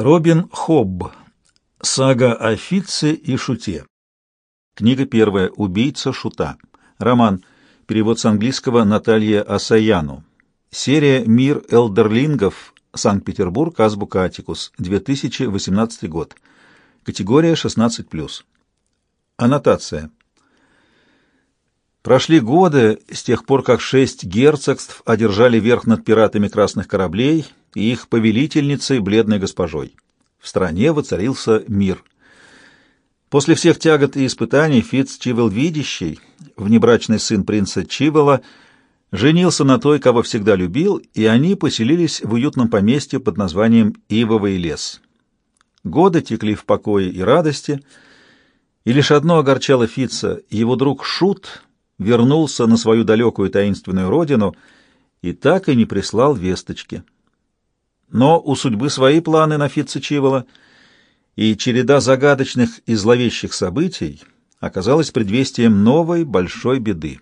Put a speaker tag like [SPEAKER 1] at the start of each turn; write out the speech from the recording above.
[SPEAKER 1] Робин Хобб. Сага о Фитце и Шуте. Книга первая. Убийца Шута. Роман. Перевод с английского Наталья Асаяну. Серия «Мир элдерлингов», Санкт-Петербург, Азбука Атикус, 2018 год. Категория 16+. Аннотация. Прошли годы с тех пор, как шесть герцогств одержали верх над пиратами красных кораблей и их повелительницей, бледной госпожой. В стране воцарился мир. После всех тягот и испытаний Фитц Чивел Видящий, внебрачный сын принца Чивела, женился на той, кого всегда любил, и они поселились в уютном поместье под названием Ивовый лес. Годы текли в покое и радости, и лишь одно огорчало Фитца — его друг Шут вернулся на свою далекую таинственную родину и так и не прислал весточки. Но у судьбы свои планы на Фитца и череда загадочных и зловещих событий оказалась предвестием новой большой беды.